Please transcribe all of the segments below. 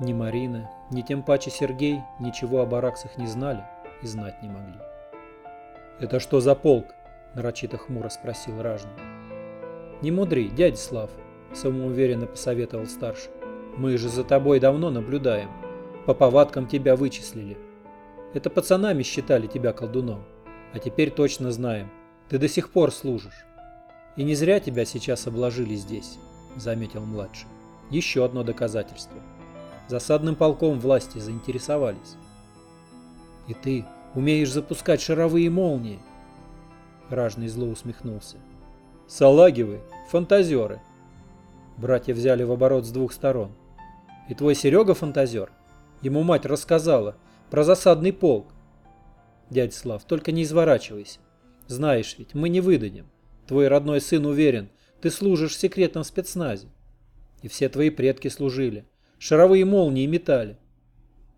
Ни Марина, ни тем паче Сергей ничего о бараксах не знали и знать не могли. «Это что за полк?» – нарочито хмуро спросил Ражный. «Не мудри, дядя Слав», – самоуверенно посоветовал старший. «Мы же за тобой давно наблюдаем. По повадкам тебя вычислили. Это пацанами считали тебя колдуном. А теперь точно знаем. Ты до сих пор служишь. И не зря тебя сейчас обложили здесь», – заметил младший. «Еще одно доказательство». Засадным полком власти заинтересовались. И ты умеешь запускать шаровые молнии. Ражный зло усмехнулся. Салаги вы, фантазеры. Братья взяли в оборот с двух сторон. И твой Серега фантазер? Ему мать рассказала про засадный полк. Дядь Слав, только не изворачивайся. Знаешь ведь, мы не выдадим. Твой родной сын уверен, ты служишь в секретном спецназе. И все твои предки служили. Шаровые молнии метали.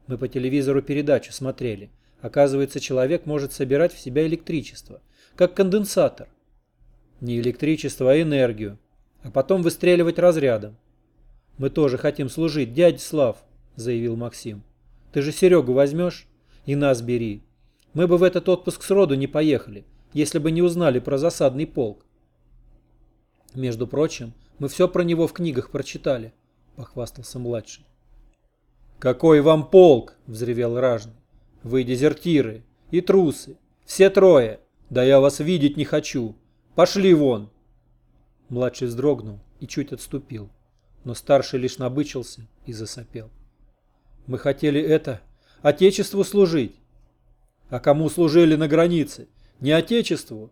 Мы по телевизору передачу смотрели. Оказывается, человек может собирать в себя электричество, как конденсатор. Не электричество, а энергию. А потом выстреливать разрядом. Мы тоже хотим служить, дядя Слав, заявил Максим. Ты же Серегу возьмешь? И нас бери. Мы бы в этот отпуск сроду не поехали, если бы не узнали про засадный полк. Между прочим, мы все про него в книгах прочитали похвастался младший. «Какой вам полк!» — взревел Ражный. «Вы дезертиры и трусы, все трое! Да я вас видеть не хочу! Пошли вон!» Младший вздрогнул и чуть отступил, но старший лишь набычился и засопел. «Мы хотели это, Отечеству служить!» «А кому служили на границе? Не Отечеству?»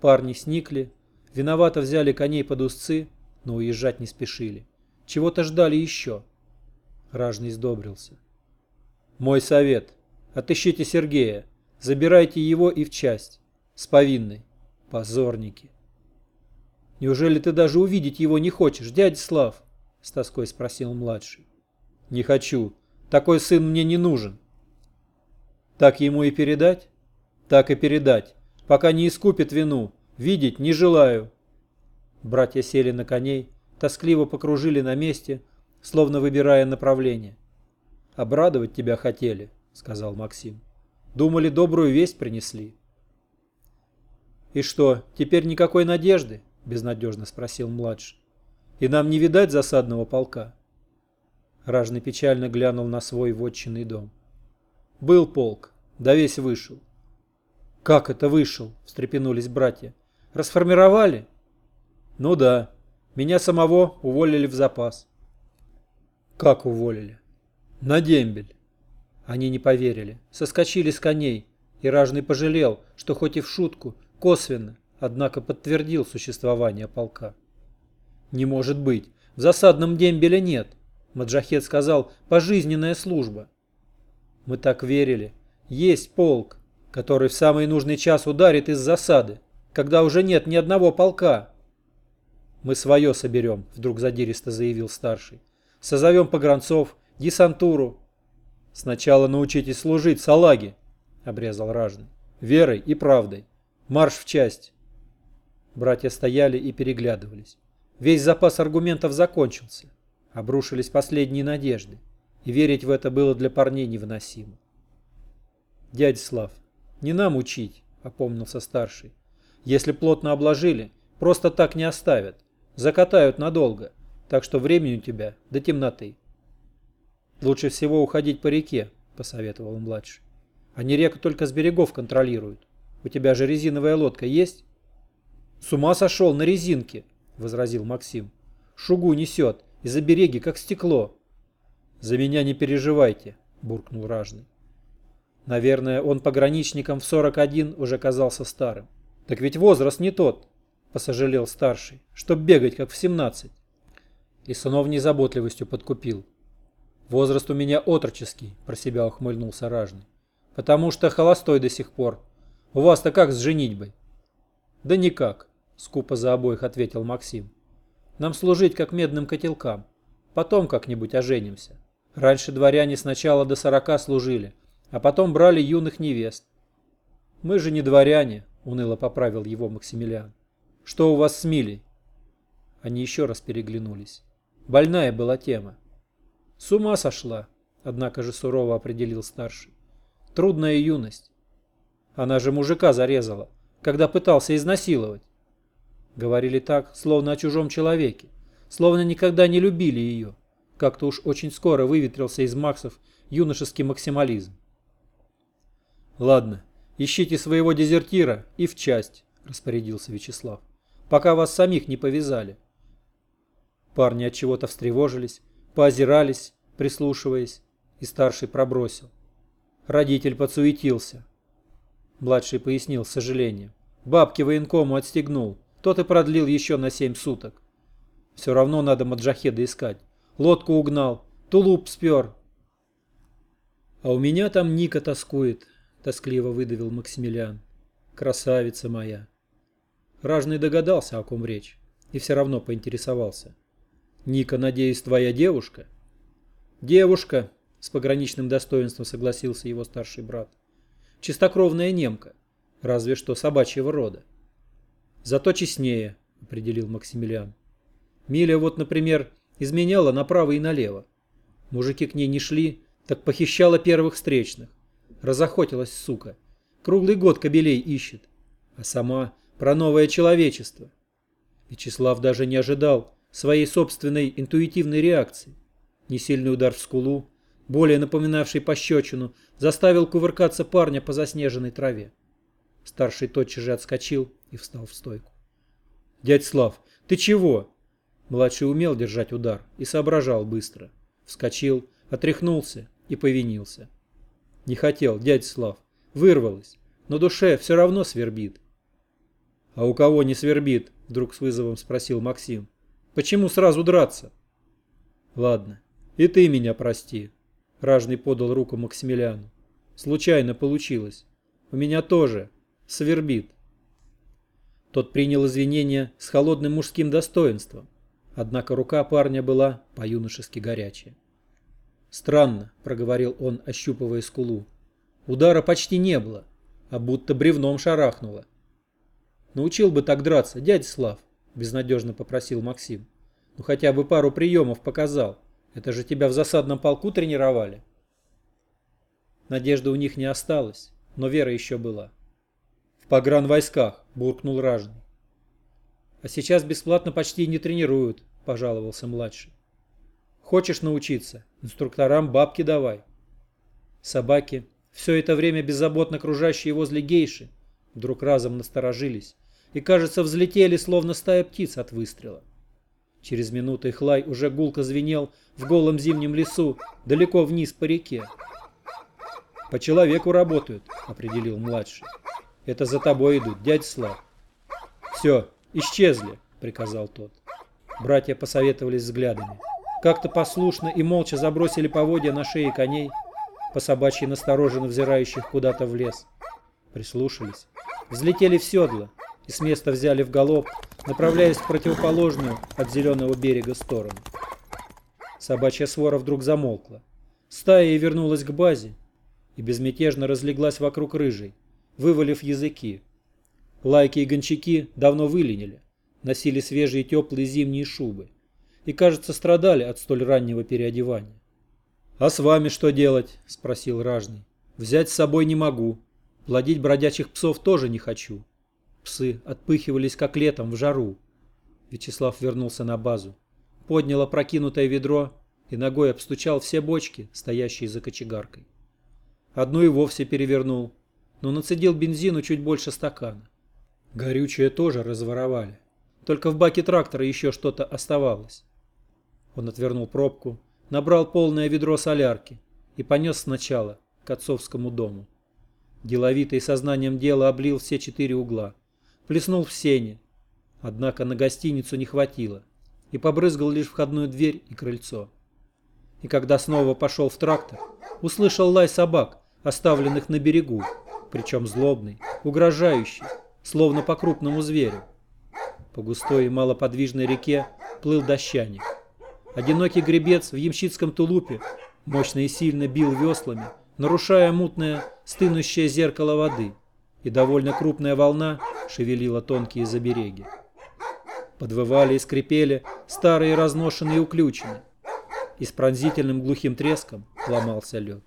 Парни сникли, виновато взяли коней под узцы, но уезжать не спешили. Чего-то ждали еще. Ражный сдобрился. Мой совет. Отыщите Сергея. Забирайте его и в часть. С повинной. Позорники. Неужели ты даже увидеть его не хочешь, дядя Слав? С тоской спросил младший. Не хочу. Такой сын мне не нужен. Так ему и передать? Так и передать. Пока не искупит вину. Видеть не желаю. Братья сели на коней тоскливо покружили на месте, словно выбирая направление. «Обрадовать тебя хотели», — сказал Максим. «Думали, добрую весть принесли». «И что, теперь никакой надежды?» — безнадежно спросил младший. «И нам не видать засадного полка?» Ражный печально глянул на свой вотчинный дом. «Был полк, да весь вышел». «Как это вышел?» — встрепенулись братья. «Расформировали?» «Ну да», меня самого уволили в запас. Как уволили? На дембель. Они не поверили. Соскочили с коней. И Ражный пожалел, что хоть и в шутку, косвенно, однако подтвердил существование полка. Не может быть. В засадном дембеле нет. Маджахет сказал, пожизненная служба. Мы так верили. Есть полк, который в самый нужный час ударит из засады, когда уже нет ни одного полка. «Мы свое соберем», — вдруг задиристо заявил старший. «Созовем погранцов, десантуру». «Сначала научитесь служить, салаги», — обрезал ражный. «Верой и правдой. Марш в часть». Братья стояли и переглядывались. Весь запас аргументов закончился. Обрушились последние надежды. И верить в это было для парней невыносимо. «Дядя Слав, не нам учить», — опомнился старший. «Если плотно обложили, просто так не оставят. Закатают надолго, так что времени у тебя до темноты. Лучше всего уходить по реке, посоветовал младший. Они реку только с берегов контролируют. У тебя же резиновая лодка есть? С ума сошел на резинке, возразил Максим. Шугу несет, и за береги как стекло. За меня не переживайте, буркнул Ражный. Наверное, он пограничником в 41 уже казался старым. Так ведь возраст не тот, — посожалел старший, — чтоб бегать, как в семнадцать. И сынов незаботливостью подкупил. Возраст у меня отроческий, про себя ухмыльнулся ражный. Потому что холостой до сих пор. У вас-то как с женитьбой? Да никак, скупо за обоих ответил Максим. Нам служить как медным котелкам. Потом как-нибудь оженимся. Раньше дворяне сначала до сорока служили, а потом брали юных невест. Мы же не дворяне, уныло поправил его Максимилиан. Что у вас с Милей?» Они еще раз переглянулись. Больная была тема. С ума сошла, однако же сурово определил старший. Трудная юность. Она же мужика зарезала, когда пытался изнасиловать. Говорили так, словно о чужом человеке, словно никогда не любили ее. Как-то уж очень скоро выветрился из Максов юношеский максимализм. «Ладно, ищите своего дезертира и в часть», — распорядился Вячеслав, «пока вас самих не повязали». Парни от чего-то встревожились, поозирались, прислушиваясь, и старший пробросил. Родитель подсуетился. Младший пояснил с сожалением. Бабки военкому отстегнул, тот и продлил еще на семь суток. Все равно надо маджахеда искать. Лодку угнал, тулуп спер. А у меня там Ника тоскует, тоскливо выдавил Максимилиан. Красавица моя. Ражный догадался, о ком речь, и все равно поинтересовался. Ника, надеюсь, твоя девушка? Девушка, с пограничным достоинством согласился его старший брат. Чистокровная немка, разве что собачьего рода. Зато честнее, определил Максимилиан. Миля вот, например, изменяла направо и налево. Мужики к ней не шли, так похищала первых встречных. Разохотилась, сука. Круглый год кобелей ищет. А сама про новое человечество. Вячеслав даже не ожидал своей собственной интуитивной реакции. Несильный удар в скулу, более напоминавший пощечину, заставил кувыркаться парня по заснеженной траве. Старший тотчас же отскочил и встал в стойку. «Дядь Слав, ты чего?» Младший умел держать удар и соображал быстро. Вскочил, отряхнулся и повинился. «Не хотел, дядь Слав. Вырвалось. Но душе все равно свербит». «А у кого не свербит?» — вдруг с вызовом спросил Максим. «Почему сразу драться?» «Ладно, и ты меня прости», Ражный подал руку Максимилиану. Случайно получилось. У меня тоже. Свербит. Тот принял извинения с холодным мужским достоинством. Однако рука парня была по-юношески горячая. «Странно», — проговорил он, ощупывая скулу. «Удара почти не было, а будто бревном шарахнуло». «Научил бы так драться, дядя Слав», — безнадежно попросил Максим. «Ну хотя бы пару приемов показал. Это же тебя в засадном полку тренировали. Надежды у них не осталось, но вера еще была. В погран войсках, буркнул Ражный. А сейчас бесплатно почти не тренируют, пожаловался младший. Хочешь научиться? Инструкторам бабки давай. Собаки, все это время беззаботно кружащие возле гейши, вдруг разом насторожились и, кажется, взлетели, словно стая птиц от выстрела. Через минуту их лай уже гулко звенел в голом зимнем лесу, далеко вниз по реке. «По человеку работают», — определил младший. «Это за тобой идут, дядь Слав». «Все, исчезли», — приказал тот. Братья посоветовались взглядами. Как-то послушно и молча забросили поводья на шеи коней, по собачьи настороженно взирающих куда-то в лес. Прислушались. Взлетели в седло и с места взяли в галоп, направляясь в противоположную от зеленого берега сторону. Собачья свора вдруг замолкла. Стая вернулась к базе и безмятежно разлеглась вокруг рыжей, вывалив языки. Лайки и гончаки давно выленили, носили свежие теплые зимние шубы и, кажется, страдали от столь раннего переодевания. «А с вами что делать?» – спросил Ражный. «Взять с собой не могу. Плодить бродячих псов тоже не хочу. Псы отпыхивались, как летом, в жару. Вячеслав вернулся на базу. Поднял опрокинутое ведро и ногой обстучал все бочки, стоящие за кочегаркой. Одну и вовсе перевернул, но нацедил бензину чуть больше стакана. Горючее тоже разворовали. Только в баке трактора еще что-то оставалось. Он отвернул пробку, набрал полное ведро солярки и понес сначала к отцовскому дому. Деловитый сознанием дела облил все четыре угла плеснул в сене. Однако на гостиницу не хватило, и побрызгал лишь входную дверь и крыльцо. И когда снова пошел в трактор, услышал лай собак, оставленных на берегу, причем злобный, угрожающий, словно по крупному зверю. По густой и малоподвижной реке плыл дощаник. Одинокий гребец в ямщицком тулупе мощно и сильно бил веслами, нарушая мутное, стынущее зеркало воды – и довольно крупная волна шевелила тонкие забереги. Подвывали и скрипели старые разношенные уключины. и с пронзительным глухим треском ломался лед.